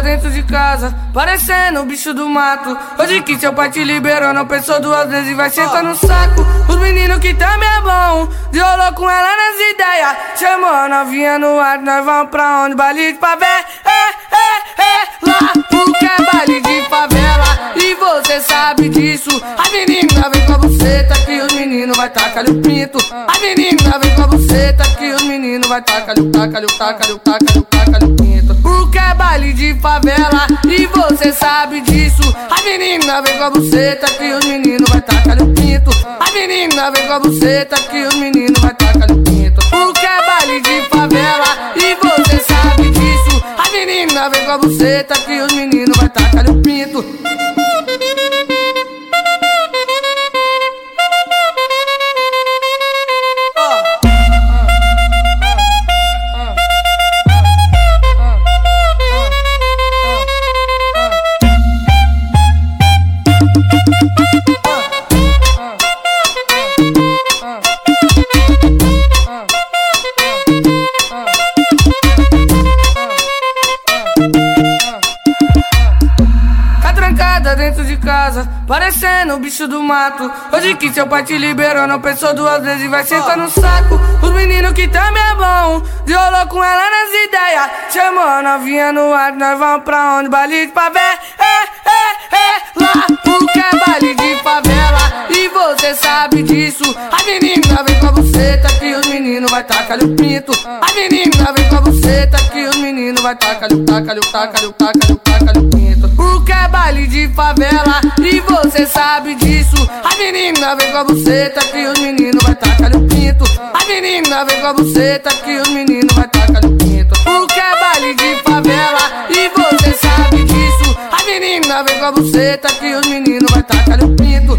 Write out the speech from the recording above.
dentro de casa, parecendo bicho do mato. Hoje que seu pai te liberou, não pensou duas vezes e vai sentar no saco. Os meninos que também é bom, violou com ela nas ideias. Chamou a novinha no ar, nós vamos pra onde? Baile de favela, é, é, é, lá, porque é baile de favela. E você sabe disso. A menina vem com a buceta que os meninos vai tacar o pinto. A menina vem com a buceta que os meninos vai tacar o tacar o tacar o tacar o tacar o pinto. Porque é baile de favela e você sabe disso. A menina vem com a buceta que os meninos vai tacar o pinto. A menina vem com a buceta que os meninos vai tacar o pinto. Porque é baile de favela e você sabe disso. A menina vem com a buceta que os meninos vai tacar o pinto. Dentro de casa, parecendo o bicho do mato. Hoje que seu pai te liberou, não pensou duas vezes vai sentar no saco. Os meninos que também é bom, violou com ela nas ideias. Chamou a novinha no ar, nós vamos pra onde? Baile de favela, é, é, é, lá, porque é baile de favela. E você sabe disso. A menina vem com a buceta que os meninos vai tacar o pinto. A menina vem com a buceta que os meninos vai tacar tacar tacar tacar o tacar de favela e você sabe disso. A menina vem com a buceta que os meninos vai tacar o pinto. A menina vem com a buceta que os meninos vai tacar o pinto. Porque é baile de favela e você sabe disso. A menina vem com a buceta que os meninos vai tacar o pinto.